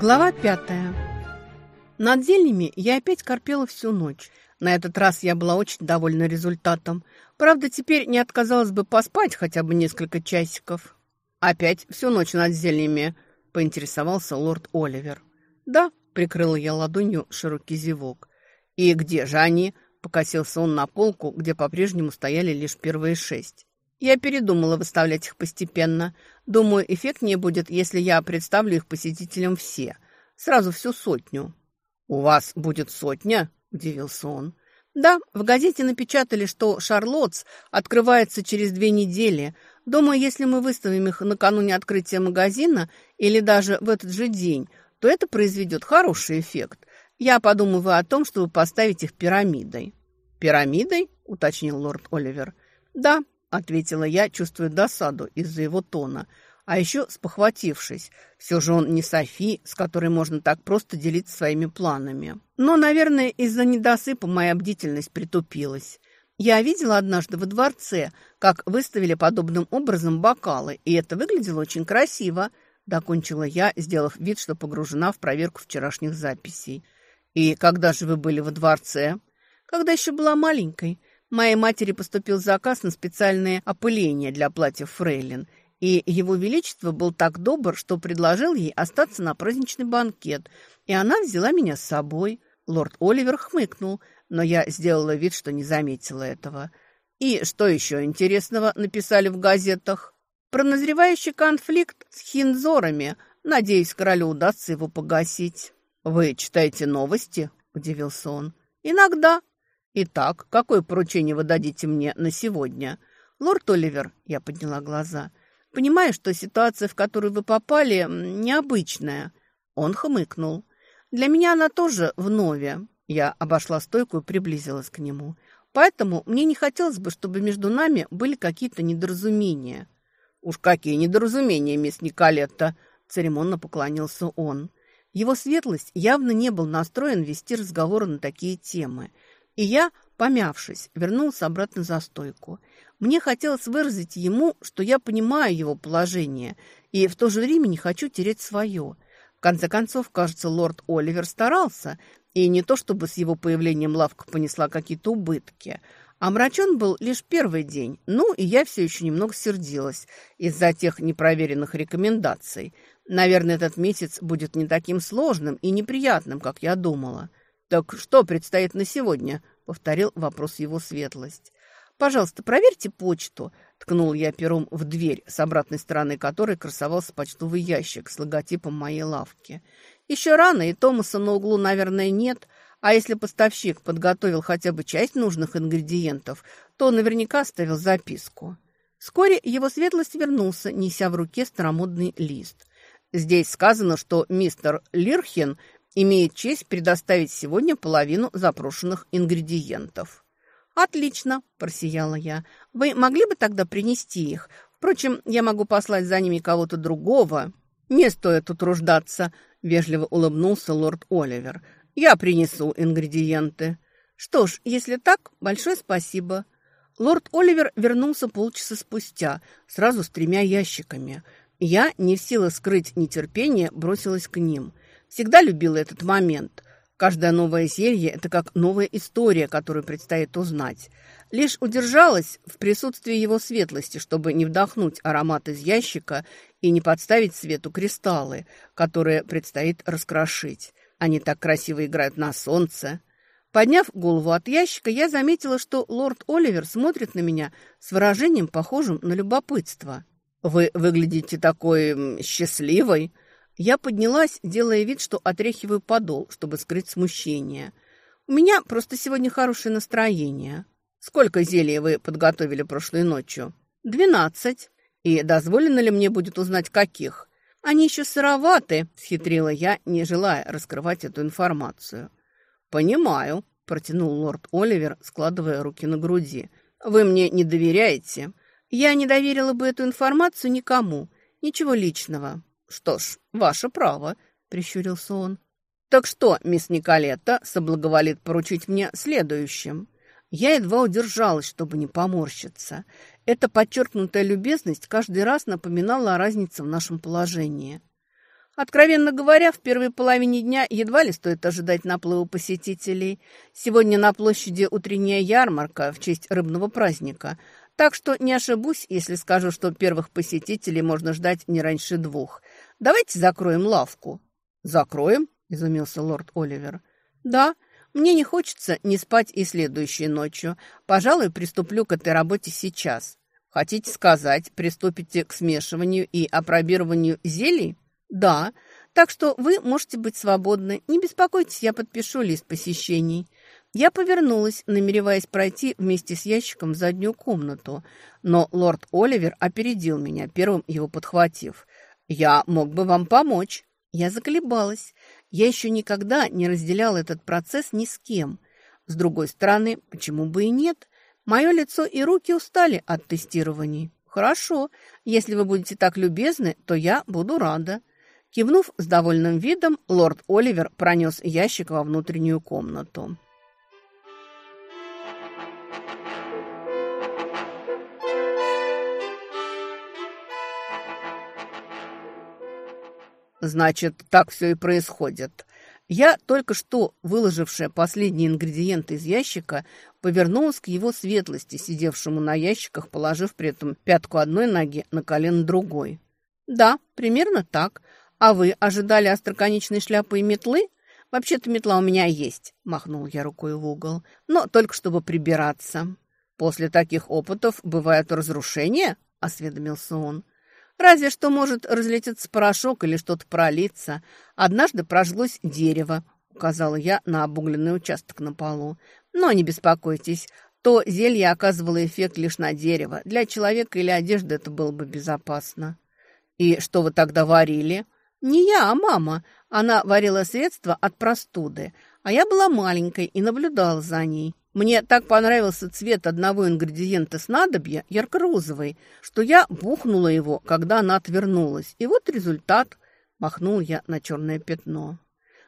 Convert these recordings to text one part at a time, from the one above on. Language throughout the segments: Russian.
Глава пятая. Над зельями я опять корпела всю ночь. На этот раз я была очень довольна результатом. Правда, теперь не отказалась бы поспать хотя бы несколько часиков. «Опять всю ночь над зельями», — поинтересовался лорд Оливер. «Да», — прикрыла я ладонью широкий зевок. «И где же они?» — покосился он на полку, где по-прежнему стояли лишь первые шесть. Я передумала выставлять их постепенно. Думаю, эффект не будет, если я представлю их посетителям все. Сразу всю сотню». «У вас будет сотня?» – удивился он. «Да, в газете напечатали, что «Шарлотс» открывается через две недели. Думаю, если мы выставим их накануне открытия магазина или даже в этот же день, то это произведет хороший эффект. Я подумываю о том, чтобы поставить их пирамидой». «Пирамидой?» – уточнил лорд Оливер. «Да, — ответила я, чувствуя досаду из-за его тона. А еще спохватившись, все же он не Софи, с которой можно так просто делиться своими планами. Но, наверное, из-за недосыпа моя бдительность притупилась. Я видела однажды во дворце, как выставили подобным образом бокалы, и это выглядело очень красиво, докончила я, сделав вид, что погружена в проверку вчерашних записей. «И когда же вы были во дворце?» «Когда еще была маленькой», Моей матери поступил заказ на специальное опыление для платьев фрейлин, и его величество был так добр, что предложил ей остаться на праздничный банкет, и она взяла меня с собой. Лорд Оливер хмыкнул, но я сделала вид, что не заметила этого. И что еще интересного написали в газетах? Про назревающий конфликт с хинзорами. Надеюсь, королю удастся его погасить. «Вы читаете новости?» – удивился он. «Иногда», «Итак, какое поручение вы дадите мне на сегодня?» «Лорд Оливер», — я подняла глаза, — «понимаю, что ситуация, в которую вы попали, необычная». Он хмыкнул. «Для меня она тоже вновь». Я обошла стойку и приблизилась к нему. «Поэтому мне не хотелось бы, чтобы между нами были какие-то недоразумения». «Уж какие недоразумения, мисс Николетта!» — церемонно поклонился он. Его светлость явно не был настроен вести разговоры на такие темы — и я, помявшись, вернулся обратно за стойку. Мне хотелось выразить ему, что я понимаю его положение и в то же время не хочу терять свое. В конце концов, кажется, лорд Оливер старался, и не то чтобы с его появлением лавка понесла какие-то убытки – Омрачен был лишь первый день, ну и я все еще немного сердилась из-за тех непроверенных рекомендаций. Наверное, этот месяц будет не таким сложным и неприятным, как я думала. «Так что предстоит на сегодня?» – повторил вопрос его светлость. «Пожалуйста, проверьте почту», – ткнул я пером в дверь, с обратной стороны которой красовался почтовый ящик с логотипом моей лавки. «Еще рано, и Томаса на углу, наверное, нет», а если поставщик подготовил хотя бы часть нужных ингредиентов, то наверняка оставил записку. Вскоре его светлость вернулся, неся в руке старомодный лист. «Здесь сказано, что мистер Лирхен имеет честь предоставить сегодня половину запрошенных ингредиентов». «Отлично», – просияла я. «Вы могли бы тогда принести их? Впрочем, я могу послать за ними кого-то другого». «Не стоит утруждаться», – вежливо улыбнулся лорд Оливер. «Я принесу ингредиенты». «Что ж, если так, большое спасибо». Лорд Оливер вернулся полчаса спустя, сразу с тремя ящиками. Я, не в силах скрыть нетерпение, бросилась к ним – всегда любила этот момент. Каждое новое зелье – это как новая история, которую предстоит узнать. Лишь удержалась в присутствии его светлости, чтобы не вдохнуть аромат из ящика и не подставить свету кристаллы, которые предстоит раскрошить. Они так красиво играют на солнце. Подняв голову от ящика, я заметила, что лорд Оливер смотрит на меня с выражением, похожим на любопытство. «Вы выглядите такой счастливой», я поднялась, делая вид, что отряхиваю подол, чтобы скрыть смущение. У меня просто сегодня хорошее настроение. Сколько зелья вы подготовили прошлой ночью? Двенадцать. И дозволено ли мне будет узнать, каких? Они еще сыроваты, схитрила я, не желая раскрывать эту информацию. Понимаю, протянул лорд Оливер, складывая руки на груди. Вы мне не доверяете? Я не доверила бы эту информацию никому. Ничего личного. «Что ж, ваше право», — прищурился он. «Так что, мисс Николетта соблаговолит поручить мне следующим?» Я едва удержалась, чтобы не поморщиться. Эта подчеркнутая любезность каждый раз напоминала о разнице в нашем положении. Откровенно говоря, в первой половине дня едва ли стоит ожидать наплыва посетителей. Сегодня на площади утренняя ярмарка в честь рыбного праздника, так что не ошибусь, если скажу, что первых посетителей можно ждать не раньше двух – Давайте закроем лавку». «Закроем?» – изумился лорд Оливер. «Да, мне не хочется не спать и следующей ночью. Пожалуй, приступлю к этой работе сейчас. Хотите сказать, приступите к смешиванию и опробированию зелий?» «Да, так что вы можете быть свободны. Не беспокойтесь, я подпишу лист посещений». Я повернулась, намереваясь пройти вместе с ящиком в заднюю комнату, но лорд Оливер опередил меня, первым его подхватив. «Я мог бы вам помочь». Я заколебалась. Я еще никогда не разделял этот процесс ни с кем. С другой стороны, почему бы и нет? Мое лицо и руки устали от тестирований. «Хорошо. Если вы будете так любезны, то я буду рада». Кивнув с довольным видом, лорд Оливер пронес ящик во внутреннюю комнату. Значит, так все и происходит. Я, только что выложившая последние ингредиенты из ящика, повернулась к его светлости, сидевшему на ящиках, положив при этом пятку одной ноги на колено другой. «Да, примерно так. А вы ожидали остроконечной шляпы и метлы?» «Вообще-то метла у меня есть», – махнул я рукой в угол. «Но только чтобы прибираться». «После таких опытов бывают разрушения?» – осведомился он. Разве что может разлететься порошок или что-то пролиться. Однажды прожглось дерево, указала я на обугленный участок на полу. Но не беспокойтесь, то зелье оказывало эффект лишь на дерево. Для человека или одежды это было бы безопасно. И что вы тогда варили? Не я, а мама. Она варила средства от простуды, а я была маленькой и наблюдала за ней. Мне так понравился цвет одного ингредиента снадобья, ярко-розовый, что я бухнула его, когда она отвернулась. И вот результат. Махнул я на черное пятно.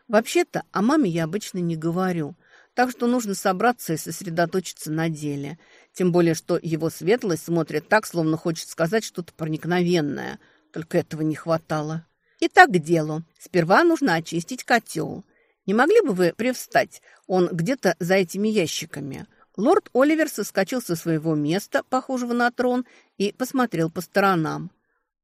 Вообще-то о маме я обычно не говорю, так что нужно собраться и сосредоточиться на деле. Тем более, что его светлость смотрит так, словно хочет сказать что-то проникновенное. Только этого не хватало. Итак, к делу. Сперва нужно очистить котел. Не могли бы вы привстать? Он где-то за этими ящиками». Лорд Оливер соскочил со своего места, похожего на трон, и посмотрел по сторонам.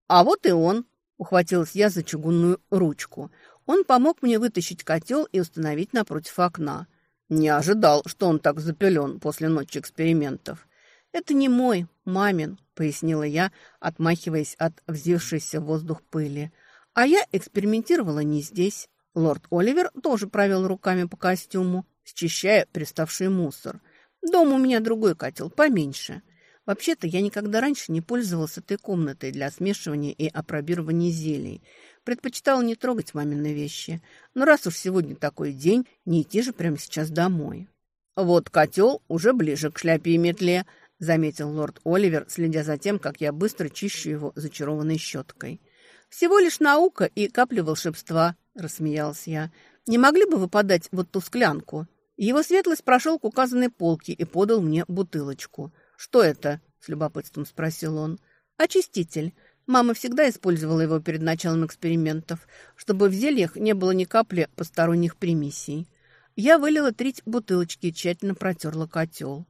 «А вот и он!» – ухватилась я за чугунную ручку. Он помог мне вытащить котел и установить напротив окна. Не ожидал, что он так запелен после ночи экспериментов. «Это не мой, мамин», – пояснила я, отмахиваясь от взвившейся в воздух пыли. «А я экспериментировала не здесь». Лорд Оливер тоже провел руками по костюму, счищая приставший мусор. «Дом у меня другой котел, поменьше. Вообще-то я никогда раньше не пользовался этой комнатой для смешивания и опробирования зелий. Предпочитал не трогать мамины вещи. Но раз уж сегодня такой день, не идти же прямо сейчас домой». «Вот котел уже ближе к шляпе и метле», — заметил лорд Оливер, следя за тем, как я быстро чищу его зачарованной щеткой. Всего лишь наука и капли волшебства», – рассмеялся я. «Не могли бы вы подать вот ту склянку?» Его светлость прошел к указанной полке и подал мне бутылочку. «Что это?» – с любопытством спросил он. «Очиститель. Мама всегда использовала его перед началом экспериментов, чтобы в зельях не было ни капли посторонних примесей». Я вылила треть бутылочки и тщательно протерла котел.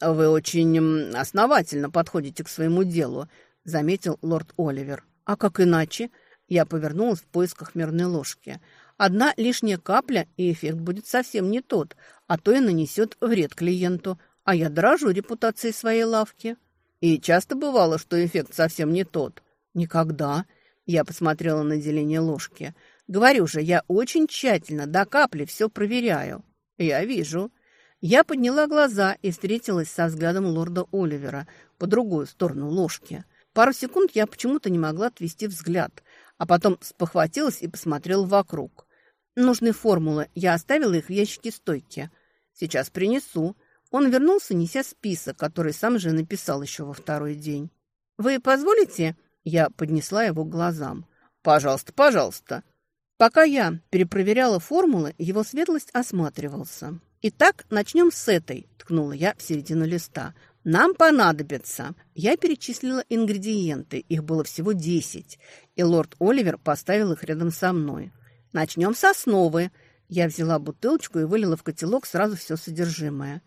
«Вы очень основательно подходите к своему делу», – заметил лорд Оливер. А как иначе? Я повернулась в поисках мирной ложки. Одна лишняя капля, и эффект будет совсем не тот, а то и нанесет вред клиенту. А я дорожу репутацией своей лавки. И часто бывало, что эффект совсем не тот. Никогда. Я посмотрела на деление ложки. Говорю же, я очень тщательно до капли все проверяю. Я вижу. Я подняла глаза и встретилась со взглядом лорда Оливера по другую сторону ложки. Пару секунд я почему-то не могла отвести взгляд, а потом спохватилась и посмотрела вокруг. Нужные формулы, я оставила их в ящике стойки. Сейчас принесу. Он вернулся, неся список, который сам же написал еще во второй день. «Вы позволите?» Я поднесла его к глазам. «Пожалуйста, пожалуйста». Пока я перепроверяла формулы, его светлость осматривался. «Итак, начнем с этой», — ткнула я в середину листа. Нам понадобится. Я перечислила ингредиенты, их было всего десять, и лорд Оливер поставил их рядом со мной. Начнем с основы. Я взяла бутылочку и вылила в котелок сразу все содержимое.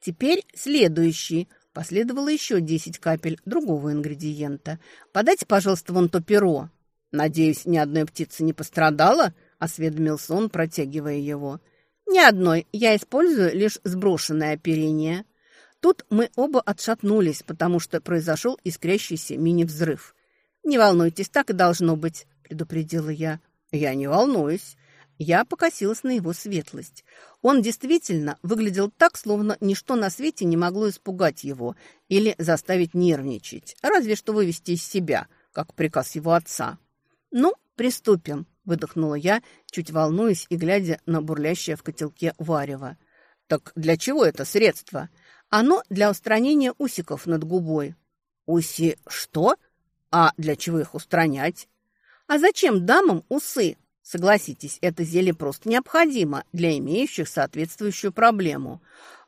Теперь следующий. Последовало еще десять капель другого ингредиента. Подайте, пожалуйста, вон то перо. Надеюсь, ни одной птицы не пострадала? Осведомился он, протягивая его. Ни одной. Я использую лишь сброшенное оперение. Тут мы оба отшатнулись, потому что произошел искрящийся мини-взрыв. «Не волнуйтесь, так и должно быть», — предупредила я. «Я не волнуюсь». Я покосилась на его светлость. Он действительно выглядел так, словно ничто на свете не могло испугать его или заставить нервничать, разве что вывести из себя, как приказ его отца. «Ну, приступим», — выдохнула я, чуть волнуясь и глядя на бурлящее в котелке варево. «Так для чего это средство?» Оно для устранения усиков над губой. Уси что? А для чего их устранять? А зачем дамам усы? Согласитесь, это зелье просто необходимо для имеющих соответствующую проблему.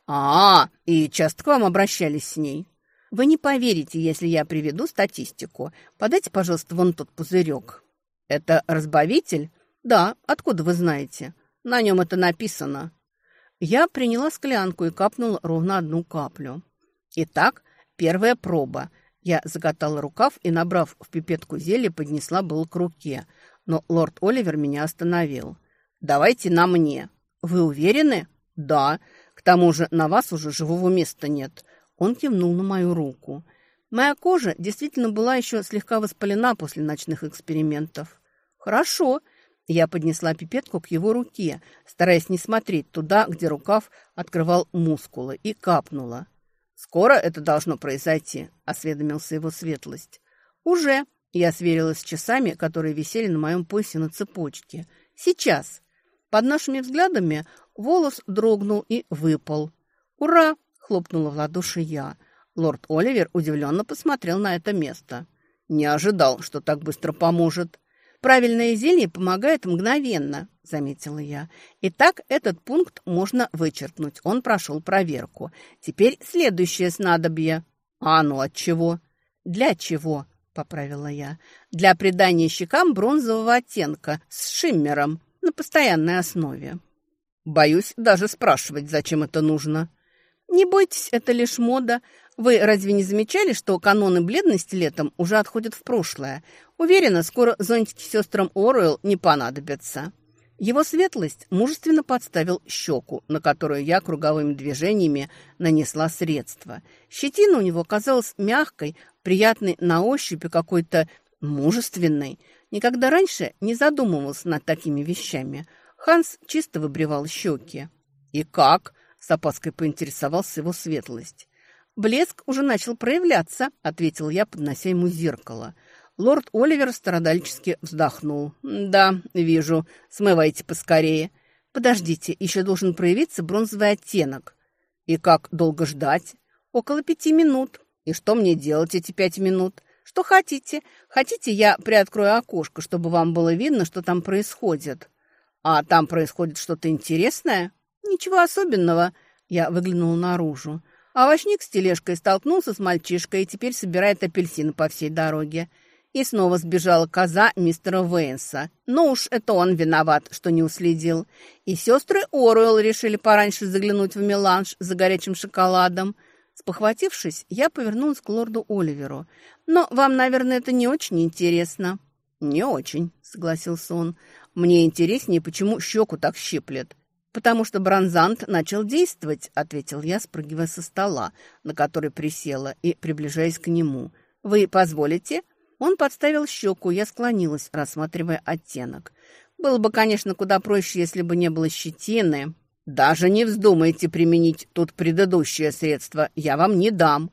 А, и часто к вам обращались с ней. Вы не поверите, если я приведу статистику. Подайте, пожалуйста, вон тот пузырек. Это разбавитель? Да, откуда вы знаете? На нем это написано. Я приняла склянку и капнула ровно одну каплю. Итак, первая проба. Я закатала рукав и, набрав в пипетку зелье, поднесла был к руке. Но лорд Оливер меня остановил. «Давайте на мне». «Вы уверены?» «Да. К тому же на вас уже живого места нет». Он кивнул на мою руку. Моя кожа действительно была еще слегка воспалена после ночных экспериментов. «Хорошо», я поднесла пипетку к его руке, стараясь не смотреть туда, где рукав открывал мускулы, и капнула. «Скоро это должно произойти», — осведомился его светлость. «Уже», — я сверилась с часами, которые висели на моем поясе на цепочке. «Сейчас». Под нашими взглядами волос дрогнул и выпал. «Ура!» — хлопнула в ладоши я. Лорд Оливер удивленно посмотрел на это место. «Не ожидал, что так быстро поможет». Правильное зелье помогает мгновенно, заметила я. Итак, этот пункт можно вычеркнуть. Он прошел проверку. Теперь следующее снадобье. А оно от чего? Для чего? Поправила я. Для придания щекам бронзового оттенка с шиммером на постоянной основе. Боюсь даже спрашивать, зачем это нужно. Не бойтесь, это лишь мода. Вы разве не замечали, что каноны бледности летом уже отходят в прошлое? Уверена, скоро зонтики сестрам Оруэлл не понадобятся». Его светлость мужественно подставил щеку, на которую я круговыми движениями нанесла средство. Щетина у него казалась мягкой, приятной на ощупь и какой-то мужественной. Никогда раньше не задумывался над такими вещами. Ханс чисто выбривал щеки. «И как?» – с опаской поинтересовался его светлость. «Блеск уже начал проявляться», – ответил я, поднося ему зеркало – Лорд Оливер страдальчески вздохнул. «Да, вижу. Смывайте поскорее. Подождите, еще должен проявиться бронзовый оттенок. И как долго ждать? Около пяти минут. И что мне делать эти пять минут? Что хотите? Хотите, я приоткрою окошко, чтобы вам было видно, что там происходит? А там происходит что-то интересное? Ничего особенного». Я выглянула наружу. Овощник с тележкой столкнулся с мальчишкой и теперь собирает апельсины по всей дороге и снова сбежала коза мистера Вейнса. Но уж это он виноват, что не уследил. И сестры Оруэлл решили пораньше заглянуть в меланж за горячим шоколадом. Спохватившись, я повернулась к лорду Оливеру. «Но вам, наверное, это не очень интересно». «Не очень», — согласился он. «Мне интереснее, почему щеку так щиплет». «Потому что бронзант начал действовать», — ответил я, спрыгивая со стола, на который присела и приближаясь к нему. «Вы позволите?» Он подставил щеку, я склонилась, рассматривая оттенок. Было бы, конечно, куда проще, если бы не было щетины. Даже не вздумайте применить тут предыдущее средство, я вам не дам.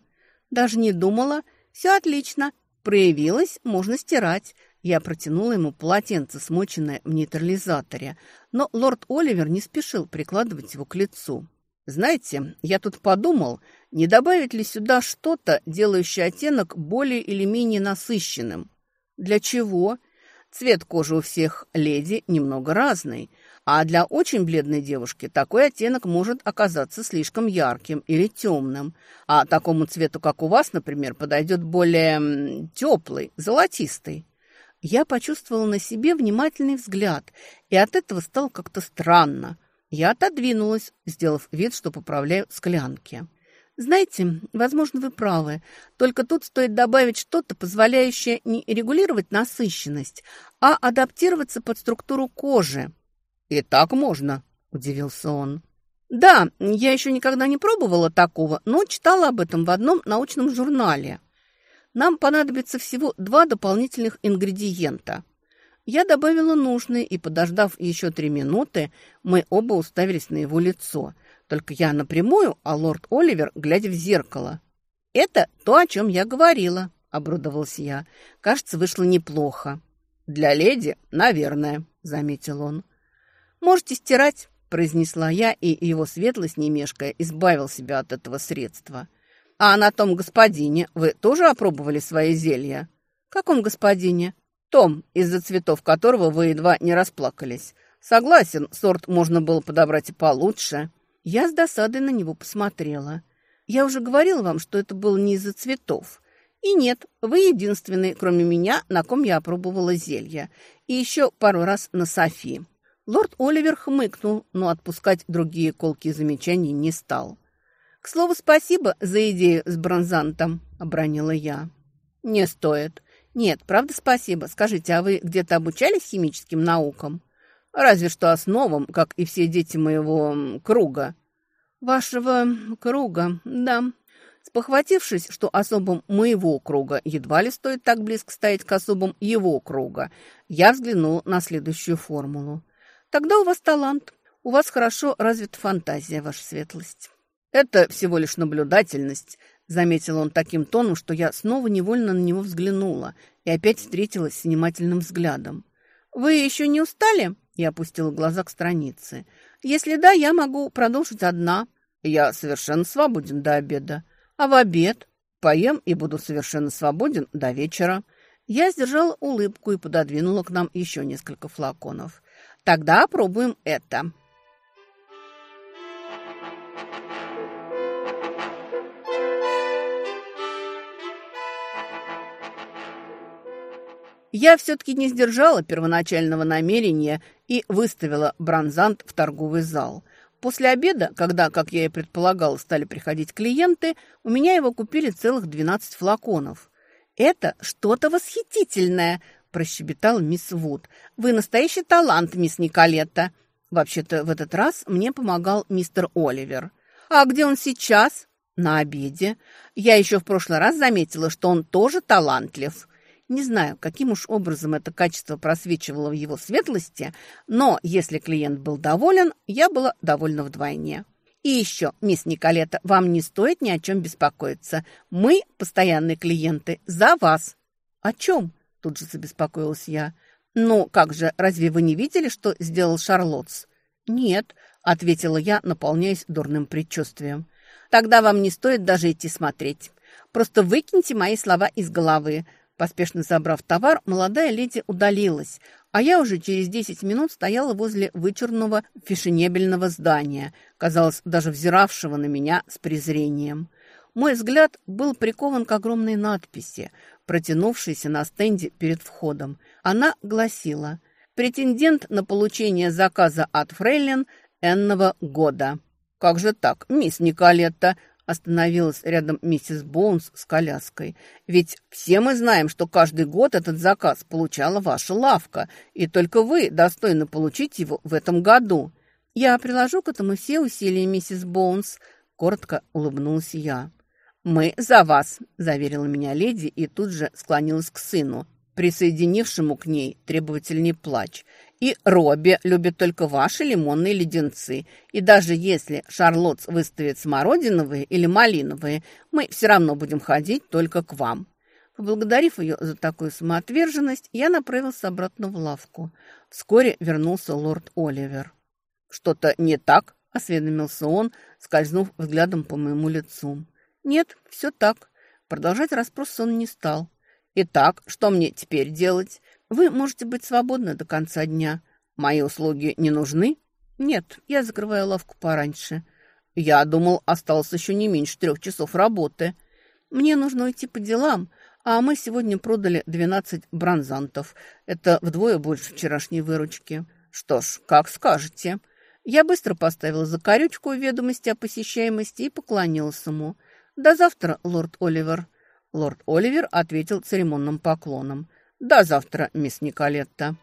Даже не думала, все отлично, проявилось, можно стирать. Я протянула ему полотенце, смоченное в нейтрализаторе, но лорд Оливер не спешил прикладывать его к лицу. «Знаете, я тут подумал, не добавить ли сюда что-то, делающее оттенок более или менее насыщенным? Для чего? Цвет кожи у всех леди немного разный, а для очень бледной девушки такой оттенок может оказаться слишком ярким или темным, а такому цвету, как у вас, например, подойдет более теплый, золотистый. Я почувствовала на себе внимательный взгляд, и от этого стало как-то странно. Я отодвинулась, сделав вид, что поправляю склянки. Знаете, возможно, вы правы. Только тут стоит добавить что-то, позволяющее не регулировать насыщенность, а адаптироваться под структуру кожи. И так можно, удивился он. Да, я еще никогда не пробовала такого, но читала об этом в одном научном журнале. Нам понадобится всего два дополнительных ингредиента. Я добавила нужные, и, подождав еще три минуты, мы оба уставились на его лицо – только я напрямую, а лорд Оливер, глядя в зеркало. «Это то, о чем я говорила», — обрадовался я. «Кажется, вышло неплохо». «Для леди, наверное», — заметил он. «Можете стирать», — произнесла я, и его светлость, не мешкая, избавил себя от этого средства. «А на том господине вы тоже опробовали свои зелья?» «Каком господине?» «Том, из-за цветов которого вы едва не расплакались. Согласен, сорт можно было подобрать и получше». Я с досадой на него посмотрела. Я уже говорил вам, что это было не из-за цветов. И нет, вы единственный, кроме меня, на ком я опробовала зелья. И еще пару раз на Софи. Лорд Оливер хмыкнул, но отпускать другие колкие замечания не стал. «К слову, спасибо за идею с бронзантом», — обронила я. «Не стоит. Нет, правда спасибо. Скажите, а вы где-то обучались химическим наукам?» разве что основам, как и все дети моего круга». «Вашего круга, да». Спохватившись, что особом моего круга едва ли стоит так близко стоять к особым его круга, я взглянул на следующую формулу. «Тогда у вас талант. У вас хорошо развита фантазия, ваша светлость». «Это всего лишь наблюдательность», — заметил он таким тоном, что я снова невольно на него взглянула и опять встретилась с внимательным взглядом. «Вы еще не устали?» Я опустила глаза к странице. «Если да, я могу продолжить одна. Я совершенно свободен до обеда. А в обед поем и буду совершенно свободен до вечера». Я сдержала улыбку и пододвинула к нам еще несколько флаконов. «Тогда пробуем это». Я все-таки не сдержала первоначального намерения и выставила бронзант в торговый зал. После обеда, когда, как я и предполагал, стали приходить клиенты, у меня его купили целых 12 флаконов. «Это что-то восхитительное!» – прощебетал мисс Вуд. «Вы настоящий талант, мисс Николетта!» Вообще-то в этот раз мне помогал мистер Оливер. «А где он сейчас?» «На обеде. Я еще в прошлый раз заметила, что он тоже талантлив». Не знаю, каким уж образом это качество просвечивало в его светлости, но если клиент был доволен, я была довольна вдвойне. И еще, мисс Николета, вам не стоит ни о чем беспокоиться. Мы, постоянные клиенты, за вас. О чем? Тут же забеспокоилась я. «Ну, как же, разве вы не видели, что сделал Шарлотс?» «Нет», — ответила я, наполняясь дурным предчувствием. «Тогда вам не стоит даже идти смотреть. Просто выкиньте мои слова из головы. Поспешно забрав товар, молодая леди удалилась, а я уже через 10 минут стояла возле вычурного фешенебельного здания, казалось, даже взиравшего на меня с презрением. Мой взгляд был прикован к огромной надписи, протянувшейся на стенде перед входом. Она гласила «Претендент на получение заказа от Фрейлин энного года». «Как же так, мисс Николетта?» – остановилась рядом миссис Боунс с коляской. «Ведь все мы знаем, что каждый год этот заказ получала ваша лавка, и только вы достойны получить его в этом году». «Я приложу к этому все усилия, миссис Боунс», – коротко улыбнулась я. «Мы за вас», – заверила меня леди и тут же склонилась к сыну, присоединившему к ней требовательный плач – и Робби любит только ваши лимонные леденцы. И даже если Шарлотт выставит смородиновые или малиновые, мы все равно будем ходить только к вам». Поблагодарив ее за такую самоотверженность, я направился обратно в лавку. Вскоре вернулся лорд Оливер. «Что-то не так?» – осведомился он, скользнув взглядом по моему лицу. «Нет, все так». Продолжать расспрос он не стал. «Итак, что мне теперь делать?» Вы можете быть свободны до конца дня. Мои услуги не нужны? Нет, я закрываю лавку пораньше. Я думал, осталось еще не меньше трех часов работы. Мне нужно уйти по делам, а мы сегодня продали 12 бронзантов. Это вдвое больше вчерашней выручки. Что ж, как скажете. Я быстро поставила закорючку в ведомости о посещаемости и поклонилась ему. До завтра, лорд Оливер. Лорд Оливер ответил церемонным поклоном – да завтра, мисс Николетта.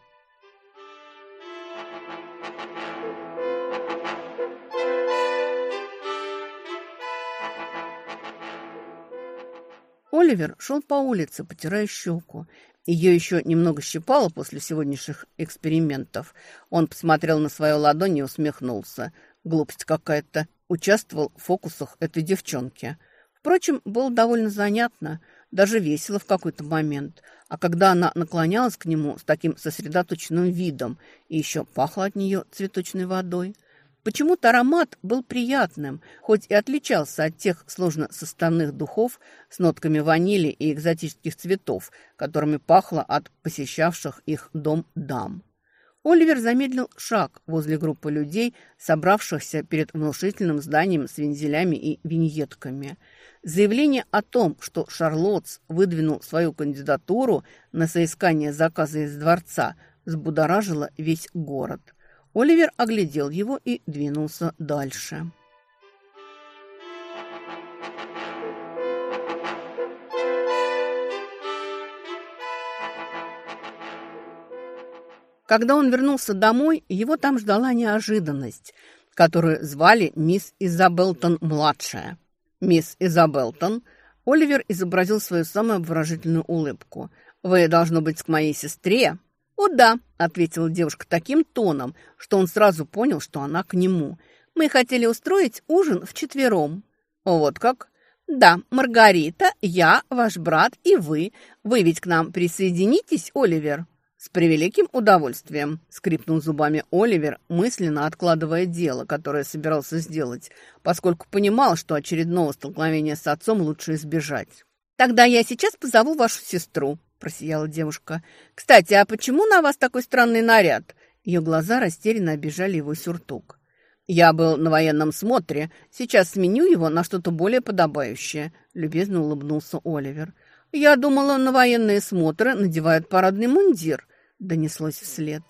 Оливер шел по улице, потирая щеку. Ее еще немного щипало после сегодняшних экспериментов. Он посмотрел на свою ладонь и усмехнулся. Глупость какая-то. Участвовал в фокусах этой девчонки. Впрочем, было довольно занятно даже весело в какой-то момент. А когда она наклонялась к нему с таким сосредоточенным видом и еще пахло от нее цветочной водой, почему-то аромат был приятным, хоть и отличался от тех сложно составных духов с нотками ванили и экзотических цветов, которыми пахло от посещавших их дом дам. Оливер замедлил шаг возле группы людей, собравшихся перед внушительным зданием с вензелями и виньетками. Заявление о том, что Шарлотс выдвинул свою кандидатуру на соискание заказа из дворца, взбудоражило весь город. Оливер оглядел его и двинулся дальше. Когда он вернулся домой, его там ждала неожиданность, которую звали мисс Изабелтон-младшая. «Мисс Изабелтон», Оливер изобразил свою самую выразительную улыбку. «Вы, должно быть, к моей сестре?» «О, да», — ответила девушка таким тоном, что он сразу понял, что она к нему. «Мы хотели устроить ужин вчетвером». «Вот как?» «Да, Маргарита, я, ваш брат и вы. Вы ведь к нам присоединитесь, Оливер?» «С превеликим удовольствием», — скрипнул зубами Оливер, мысленно откладывая дело, которое собирался сделать, поскольку понимал, что очередного столкновения с отцом лучше избежать. «Тогда я сейчас позову вашу сестру», — просияла девушка. «Кстати, а почему на вас такой странный наряд?» Ее глаза растерянно обижали его сюртук. «Я был на военном смотре. Сейчас сменю его на что-то более подобающее», — любезно улыбнулся Оливер. «Я думала, на военные смотры надевают парадный мундир» донеслось вслед.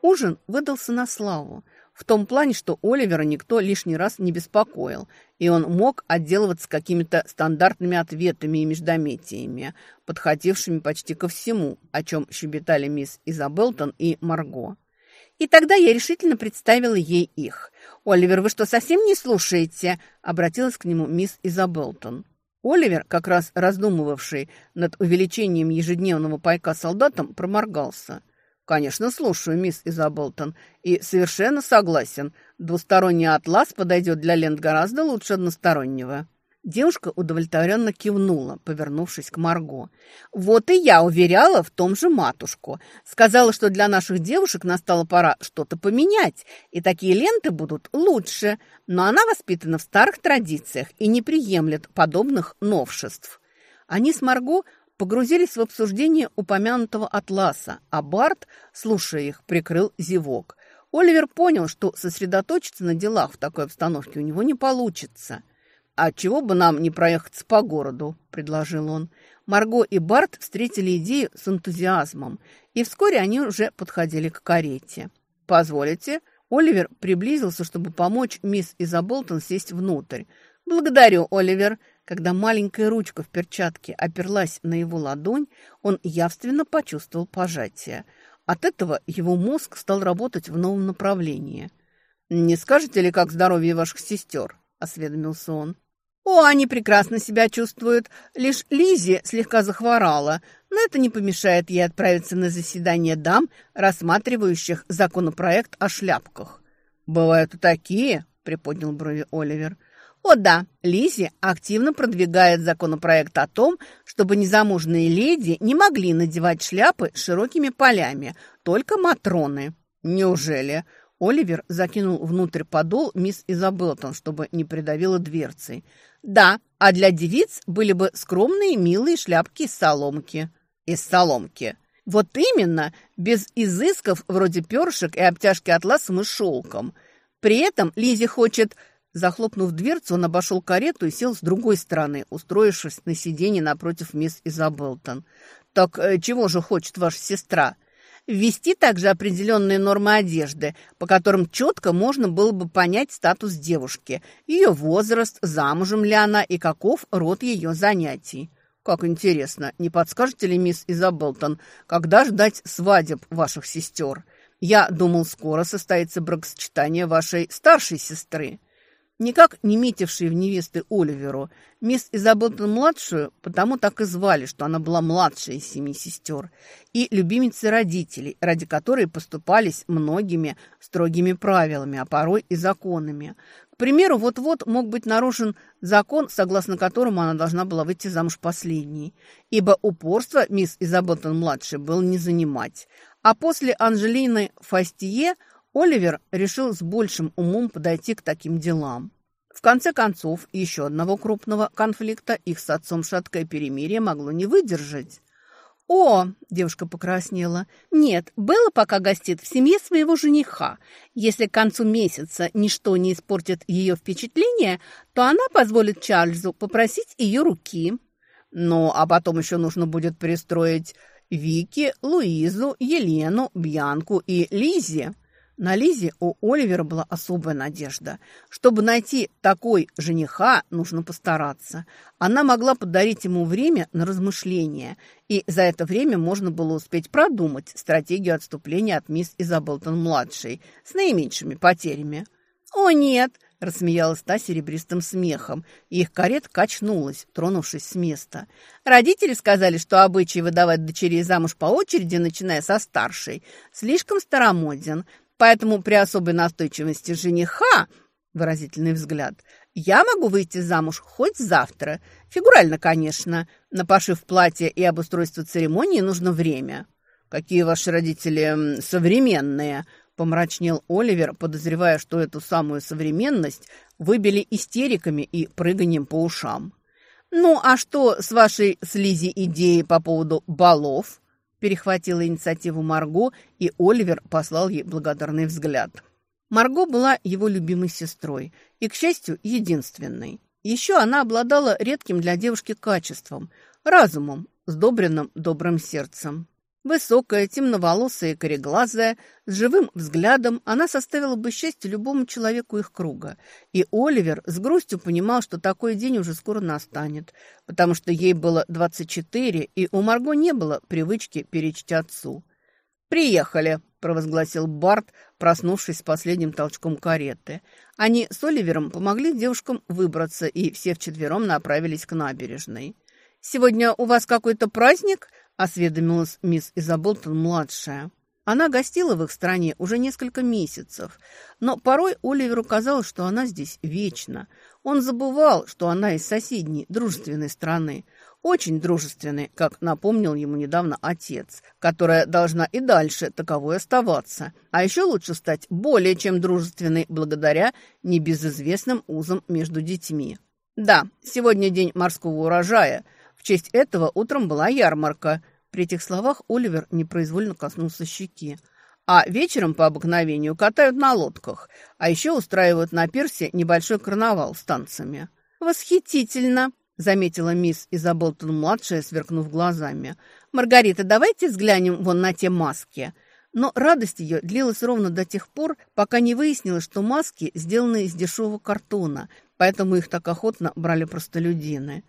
Ужин выдался на славу, в том плане, что Оливера никто лишний раз не беспокоил, и он мог отделываться какими-то стандартными ответами и междометиями, подходившими почти ко всему, о чем щебетали мисс Изабелтон и Марго. И тогда я решительно представила ей их. «Оливер, вы что, совсем не слушаете?» – обратилась к нему мисс Изабелтон. Оливер, как раз раздумывавший над увеличением ежедневного пайка солдатам, проморгался. «Конечно, слушаю, мисс Изабелтон, и совершенно согласен. Двусторонний атлас подойдет для лент гораздо лучше одностороннего». Девушка удовлетворенно кивнула, повернувшись к Марго. «Вот и я уверяла в том же матушку. Сказала, что для наших девушек настала пора что-то поменять, и такие ленты будут лучше. Но она воспитана в старых традициях и не приемлет подобных новшеств». Они с Марго погрузились в обсуждение упомянутого атласа, а Барт, слушая их, прикрыл зевок. Оливер понял, что сосредоточиться на делах в такой обстановке у него не получится. «А чего бы нам не проехаться по городу?» – предложил он. Марго и Барт встретили идею с энтузиазмом, и вскоре они уже подходили к карете. «Позволите?» Оливер приблизился, чтобы помочь мисс Изаболтон сесть внутрь. «Благодарю, Оливер!» Когда маленькая ручка в перчатке оперлась на его ладонь, он явственно почувствовал пожатие. От этого его мозг стал работать в новом направлении. «Не скажете ли, как здоровье ваших сестер?» – осведомился он. О, они прекрасно себя чувствуют. Лишь Лизи слегка захворала. Но это не помешает ей отправиться на заседание дам, рассматривающих законопроект о шляпках. «Бывают и такие», – приподнял брови Оливер. «О да, Лизи активно продвигает законопроект о том, чтобы незамужные леди не могли надевать шляпы широкими полями, только матроны». «Неужели?» Оливер закинул внутрь подол мисс Изабеллтон, чтобы не придавило дверцей. Да, а для девиц были бы скромные милые шляпки из соломки. Из соломки. Вот именно, без изысков вроде першек и обтяжки атласом и шелком. При этом Лизе хочет... Захлопнув дверцу, он обошел карету и сел с другой стороны, устроившись на сиденье напротив мисс Изабелтон. «Так э, чего же хочет ваша сестра?» ввести также определенные нормы одежды, по которым четко можно было бы понять статус девушки, ее возраст, замужем ли она и каков род ее занятий. Как интересно, не подскажете ли, мисс Изабелтон, когда ждать свадеб ваших сестер? Я думал, скоро состоится бракосочетание вашей старшей сестры. Никак не метившие в невесты Оливеру, мисс Изабелла-младшую, потому так и звали, что она была младшей из семи сестер, и любимицей родителей, ради которой поступались многими строгими правилами, а порой и законами. К примеру, вот-вот мог быть нарушен закон, согласно которому она должна была выйти замуж последней, ибо упорство мисс Изабелла-младшей было не занимать. А после Анжелины Фастие – Оливер решил с большим умом подойти к таким делам. В конце концов, еще одного крупного конфликта их с отцом шаткое перемирие могло не выдержать. «О!» – девушка покраснела. «Нет, Белла пока гостит в семье своего жениха. Если к концу месяца ничто не испортит ее впечатление, то она позволит Чарльзу попросить ее руки». «Ну, а потом еще нужно будет пристроить Вики, Луизу, Елену, Бьянку и Лизе. На Лизе у Оливера была особая надежда. Чтобы найти такой жениха, нужно постараться. Она могла подарить ему время на размышления, и за это время можно было успеть продумать стратегию отступления от мисс Изабелтон-младшей с наименьшими потерями. «О, нет!» – рассмеялась та серебристым смехом, и их карет качнулась, тронувшись с места. Родители сказали, что обычай выдавать дочерей замуж по очереди, начиная со старшей, слишком старомоден – Поэтому при особой настойчивости жениха, выразительный взгляд, я могу выйти замуж хоть завтра. Фигурально, конечно. На пошив платья и обустройство церемонии нужно время. Какие ваши родители современные, помрачнел Оливер, подозревая, что эту самую современность выбили истериками и прыганием по ушам. Ну а что с вашей слизи идеи по поводу балов? перехватила инициативу Марго, и Оливер послал ей благодарный взгляд. Марго была его любимой сестрой и, к счастью, единственной. Еще она обладала редким для девушки качеством – разумом, сдобренным добрым сердцем. Высокая, темноволосая и кореглазая, с живым взглядом она составила бы счастье любому человеку их круга. И Оливер с грустью понимал, что такой день уже скоро настанет, потому что ей было 24, и у Марго не было привычки перечить отцу. «Приехали!» – провозгласил Барт, проснувшись с последним толчком кареты. Они с Оливером помогли девушкам выбраться, и все вчетвером направились к набережной. «Сегодня у вас какой-то праздник?» осведомилась мисс Изаболтон-младшая. Она гостила в их стране уже несколько месяцев, но порой Оливеру казалось, что она здесь вечно. Он забывал, что она из соседней, дружественной страны. Очень дружественной, как напомнил ему недавно отец, которая должна и дальше таковой оставаться. А еще лучше стать более чем дружественной благодаря небезызвестным узам между детьми. «Да, сегодня день морского урожая», честь этого утром была ярмарка. При этих словах Оливер непроизвольно коснулся щеки. А вечером по обыкновению катают на лодках, а еще устраивают на пирсе небольшой карнавал с танцами. «Восхитительно!» – заметила мисс Изабелтон-младшая, сверкнув глазами. «Маргарита, давайте взглянем вон на те маски!» Но радость ее длилась ровно до тех пор, пока не выяснилось, что маски сделаны из дешевого картона, поэтому их так охотно брали простолюдины.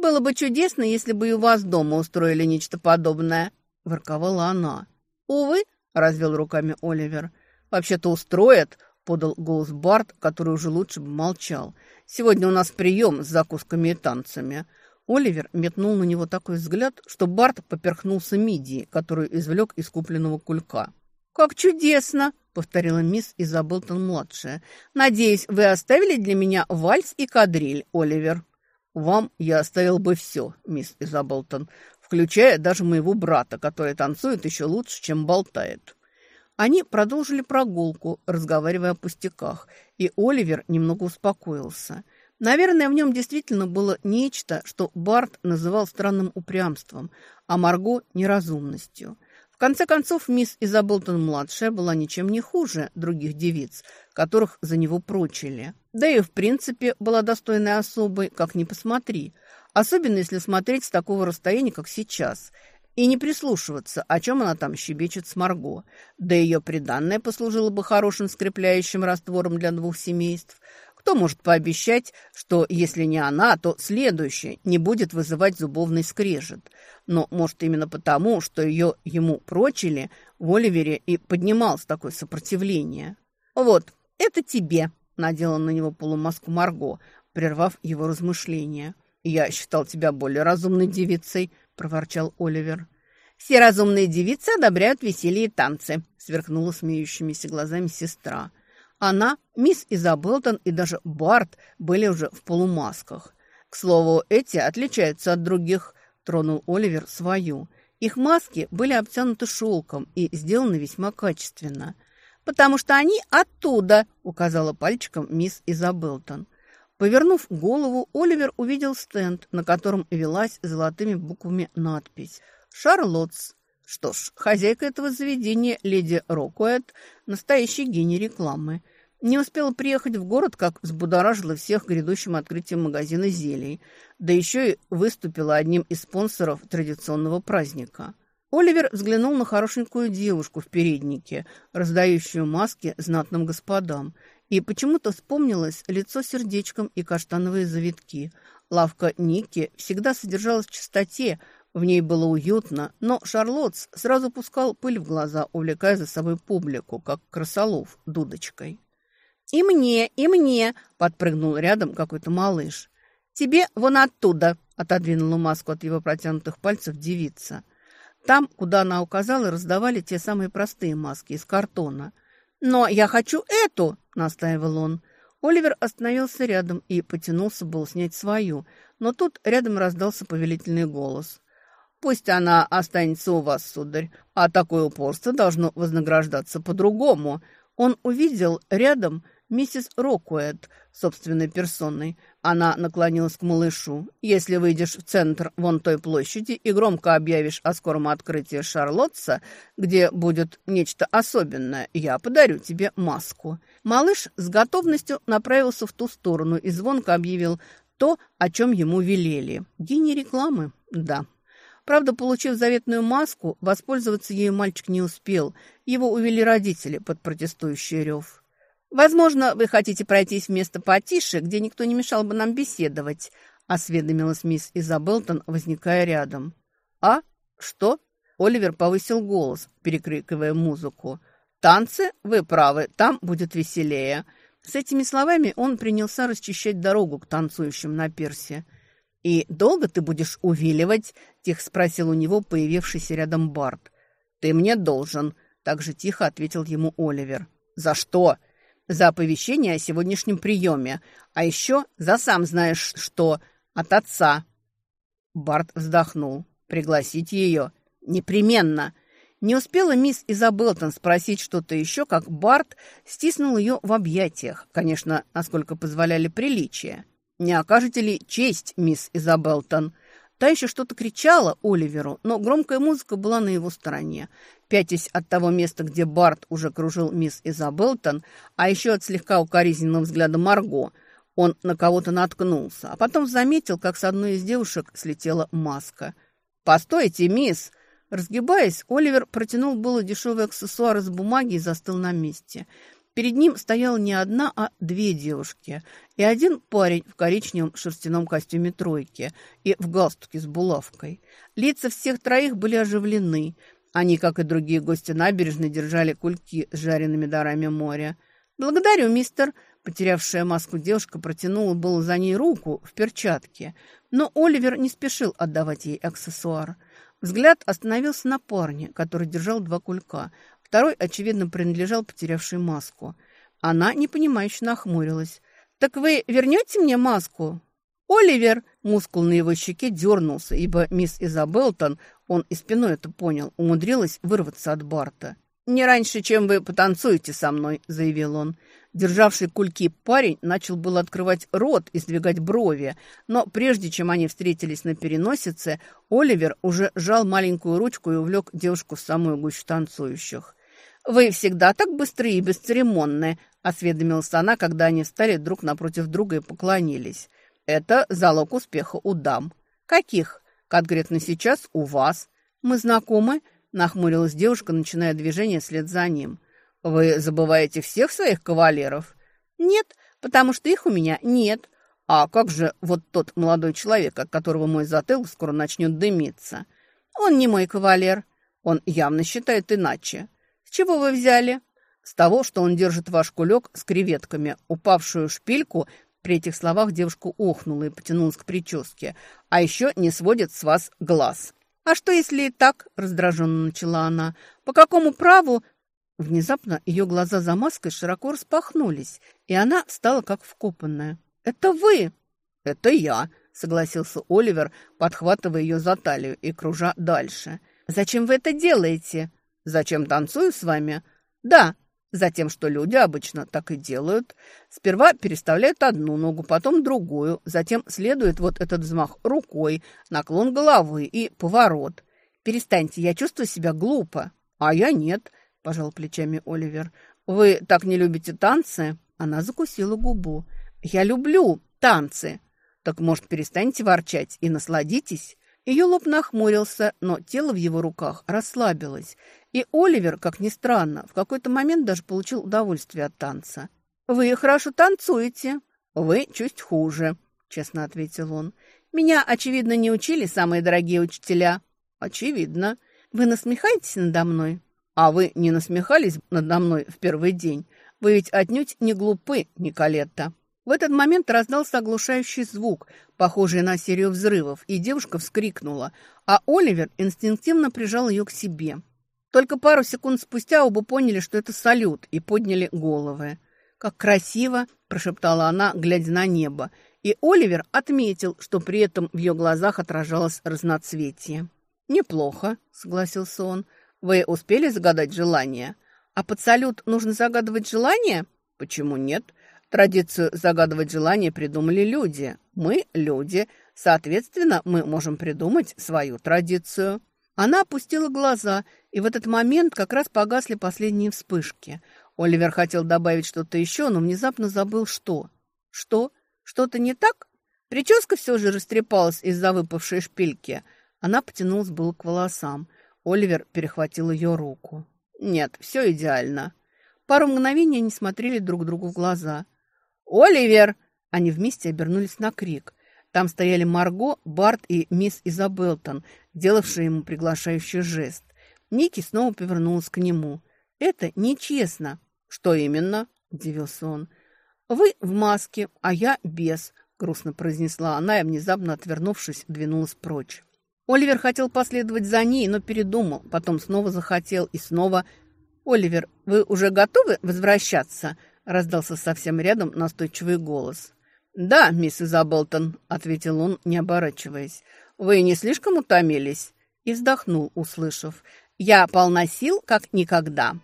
«Было бы чудесно, если бы и у вас дома устроили нечто подобное», — ворковала она. «Увы», — развел руками Оливер. «Вообще-то устроят», — подал голос Барт, который уже лучше бы молчал. «Сегодня у нас прием с закусками и танцами». Оливер метнул на него такой взгляд, что Барт поперхнулся мидии, которую извлек из купленного кулька. «Как чудесно!» — повторила мисс Изабелтон-младшая. «Надеюсь, вы оставили для меня вальс и кадриль, Оливер». Вам я оставил бы все, мисс Изаболтон, включая даже моего брата, который танцует еще лучше, чем болтает». Они продолжили прогулку, разговаривая о пустяках, и Оливер немного успокоился. Наверное, в нем действительно было нечто, что Барт называл странным упрямством, а Марго – неразумностью. В конце концов, мисс Изабелтон-младшая была ничем не хуже других девиц, которых за него прочили – да и в принципе была достойной особой, как ни посмотри. Особенно если смотреть с такого расстояния, как сейчас. И не прислушиваться, о чем она там щебечет с Марго. Да ее приданное послужило бы хорошим скрепляющим раствором для двух семейств. Кто может пообещать, что если не она, то следующее не будет вызывать зубовный скрежет? Но, может, именно потому, что ее ему прочили, в Оливере и поднималось такое сопротивление. «Вот, это тебе», надела на него полумаску Марго, прервав его размышления. «Я считал тебя более разумной девицей», — проворчал Оливер. «Все разумные девицы одобряют веселье и танцы», — сверкнула смеющимися глазами сестра. Она, мисс Изабелтон и даже Барт были уже в полумасках. «К слову, эти отличаются от других», — тронул Оливер свою. Их маски были обтянуты шелком и сделаны весьма качественно — потому что они оттуда», — указала пальчиком мисс Изабелтон. Повернув голову, Оливер увидел стенд, на котором велась золотыми буквами надпись «Шарлоттс». Что ж, хозяйка этого заведения, леди Рокуэт, настоящий гений рекламы. Не успела приехать в город, как взбудоражила всех грядущим открытием магазина зелий, да еще и выступила одним из спонсоров традиционного праздника. Оливер взглянул на хорошенькую девушку в переднике, раздающую маски знатным господам, и почему-то вспомнилось лицо сердечком и каштановые завитки. Лавка Ники всегда содержалась в чистоте, в ней было уютно, но Шарлотт сразу пускал пыль в глаза, увлекая за собой публику, как крысолов дудочкой. «И мне, и мне!» – подпрыгнул рядом какой-то малыш. «Тебе вон оттуда!» – отодвинула маску от его протянутых пальцев девица. Там, куда она указала, раздавали те самые простые маски из картона. «Но я хочу эту!» – настаивал он. Оливер остановился рядом и потянулся был снять свою, но тут рядом раздался повелительный голос. «Пусть она останется у вас, сударь, а такое упорство должно вознаграждаться по-другому». Он увидел рядом миссис Рокуэт собственной персоной – она наклонилась к малышу. «Если выйдешь в центр вон той площади и громко объявишь о скором открытии Шарлотца, где будет нечто особенное, я подарю тебе маску». Малыш с готовностью направился в ту сторону и звонко объявил то, о чем ему велели. Гений рекламы? Да. Правда, получив заветную маску, воспользоваться ею мальчик не успел. Его увели родители под протестующий рев. «Возможно, вы хотите пройтись в место потише, где никто не мешал бы нам беседовать», – осведомилась мисс Изабелтон, возникая рядом. «А? Что?» – Оливер повысил голос, перекрикивая музыку. «Танцы? Вы правы, там будет веселее». С этими словами он принялся расчищать дорогу к танцующим на персе. «И долго ты будешь увиливать?» – тихо спросил у него появившийся рядом Барт. «Ты мне должен», – так же тихо ответил ему Оливер. «За что?» за оповещение о сегодняшнем приеме, а еще за сам знаешь что, от отца». Барт вздохнул. «Пригласить ее? Непременно!» Не успела мисс Изабелтон спросить что-то еще, как Барт стиснул ее в объятиях, конечно, насколько позволяли приличия. «Не окажете ли честь, мисс Изабелтон?» Та еще что-то кричала Оливеру, но громкая музыка была на его стороне пятясь от того места, где Барт уже кружил мисс Изабелтон, а еще от слегка укоризненного взгляда Марго, он на кого-то наткнулся, а потом заметил, как с одной из девушек слетела маска. «Постойте, мисс!» Разгибаясь, Оливер протянул было дешевый аксессуар из бумаги и застыл на месте. Перед ним стояла не одна, а две девушки и один парень в коричневом шерстяном костюме тройки и в галстуке с булавкой. Лица всех троих были оживлены – они, как и другие гости набережной, держали кульки с жареными дарами моря. «Благодарю, мистер!» Потерявшая маску девушка протянула было за ней руку в перчатке, но Оливер не спешил отдавать ей аксессуар. Взгляд остановился на парне, который держал два кулька. Второй, очевидно, принадлежал потерявшей маску. Она непонимающе нахмурилась. «Так вы вернете мне маску?» «Оливер!» Мускул на его щеке дернулся, ибо мисс Изабелтон, он и спиной это понял, умудрилась вырваться от Барта. «Не раньше, чем вы потанцуете со мной», — заявил он. Державший кульки парень начал был открывать рот и сдвигать брови, но прежде чем они встретились на переносице, Оливер уже жал маленькую ручку и увлек девушку в самую гущу танцующих. «Вы всегда так быстрые и бесцеремонные», — осведомилась она, когда они встали друг напротив друга и поклонились. Это залог успеха у дам. Каких? Конкретно сейчас у вас. Мы знакомы? Нахмурилась девушка, начиная движение вслед за ним. Вы забываете всех своих кавалеров? Нет, потому что их у меня нет. А как же вот тот молодой человек, от которого мой затылок скоро начнет дымиться? Он не мой кавалер. Он явно считает иначе. С чего вы взяли? С того, что он держит ваш кулек с креветками, упавшую шпильку при этих словах девушка охнула и потянулась к прическе. «А еще не сводит с вас глаз». «А что, если и так?» – раздраженно начала она. «По какому праву?» Внезапно ее глаза за маской широко распахнулись, и она стала как вкопанная. «Это вы!» «Это я!» – согласился Оливер, подхватывая ее за талию и кружа дальше. «Зачем вы это делаете?» «Зачем танцую с вами?» «Да, Затем, что люди обычно так и делают. Сперва переставляют одну ногу, потом другую. Затем следует вот этот взмах рукой, наклон головы и поворот. «Перестаньте, я чувствую себя глупо». «А я нет», – пожал плечами Оливер. «Вы так не любите танцы?» Она закусила губу. «Я люблю танцы». «Так, может, перестаньте ворчать и насладитесь?» Ее лоб нахмурился, но тело в его руках расслабилось. И Оливер, как ни странно, в какой-то момент даже получил удовольствие от танца. «Вы хорошо танцуете. Вы чуть хуже», — честно ответил он. «Меня, очевидно, не учили самые дорогие учителя». «Очевидно. Вы насмехаетесь надо мной?» «А вы не насмехались надо мной в первый день? Вы ведь отнюдь не глупы, Николетта». В этот момент раздался оглушающий звук, похожий на серию взрывов, и девушка вскрикнула, а Оливер инстинктивно прижал ее к себе. Только пару секунд спустя оба поняли, что это салют, и подняли головы. «Как красиво!» – прошептала она, глядя на небо. И Оливер отметил, что при этом в ее глазах отражалось разноцветие. «Неплохо», – согласился он. «Вы успели загадать желание?» «А под салют нужно загадывать желание?» «Почему нет?» Традицию загадывать желание придумали люди. Мы – люди. Соответственно, мы можем придумать свою традицию. Она опустила глаза, и в этот момент как раз погасли последние вспышки. Оливер хотел добавить что-то еще, но внезапно забыл, что. Что? Что-то не так? Прическа все же растрепалась из-за выпавшей шпильки. Она потянулась было к волосам. Оливер перехватил ее руку. «Нет, все идеально». Пару мгновений они смотрели друг другу в глаза. «Оливер!» Они вместе обернулись на крик – там стояли Марго, Барт и мисс Изабелтон, делавшие ему приглашающий жест. Ники снова повернулась к нему. «Это нечестно». «Что именно?» – удивился он. «Вы в маске, а я без», – грустно произнесла она и, внезапно отвернувшись, двинулась прочь. Оливер хотел последовать за ней, но передумал. Потом снова захотел и снова... «Оливер, вы уже готовы возвращаться?» Раздался совсем рядом настойчивый голос. «Да, миссис Аблтон», — ответил он, не оборачиваясь. «Вы не слишком утомились?» И вздохнул, услышав. «Я полна сил, как никогда».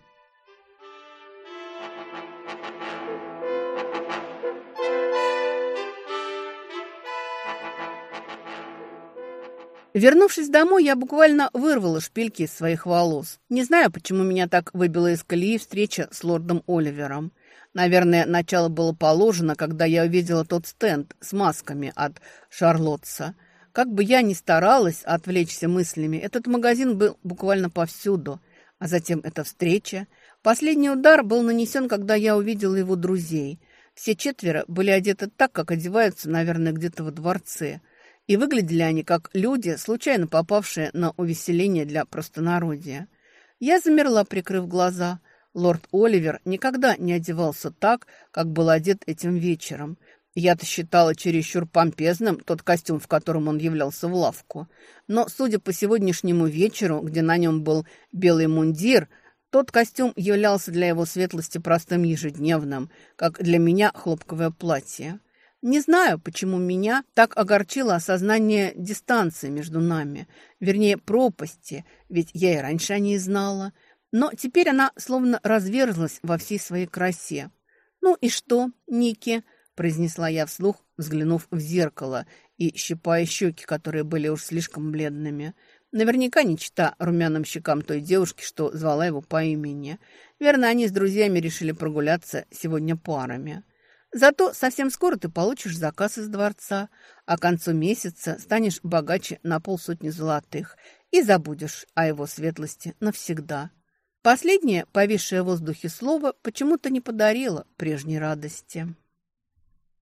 Вернувшись домой, я буквально вырвала шпильки из своих волос. Не знаю, почему меня так выбила из колеи встреча с лордом Оливером. Наверное, начало было положено, когда я увидела тот стенд с масками от Шарлотса. Как бы я ни старалась отвлечься мыслями, этот магазин был буквально повсюду. А затем эта встреча. Последний удар был нанесен, когда я увидела его друзей. Все четверо были одеты так, как одеваются, наверное, где-то во дворце. И выглядели они как люди, случайно попавшие на увеселение для простонародья. Я замерла, прикрыв глаза – Лорд Оливер никогда не одевался так, как был одет этим вечером. Я-то считала чересчур помпезным тот костюм, в котором он являлся в лавку. Но, судя по сегодняшнему вечеру, где на нем был белый мундир, тот костюм являлся для его светлости простым ежедневным, как для меня хлопковое платье. Не знаю, почему меня так огорчило осознание дистанции между нами, вернее, пропасти, ведь я и раньше о ней знала – но теперь она словно разверзлась во всей своей красе. «Ну и что, Ники?» – произнесла я вслух, взглянув в зеркало и щипая щеки, которые были уж слишком бледными. Наверняка не чита румяным щекам той девушки, что звала его по имени. Верно, они с друзьями решили прогуляться сегодня парами. Зато совсем скоро ты получишь заказ из дворца, а к концу месяца станешь богаче на полсотни золотых и забудешь о его светлости навсегда. Последнее, повисшее в воздухе слово, почему-то не подарило прежней радости.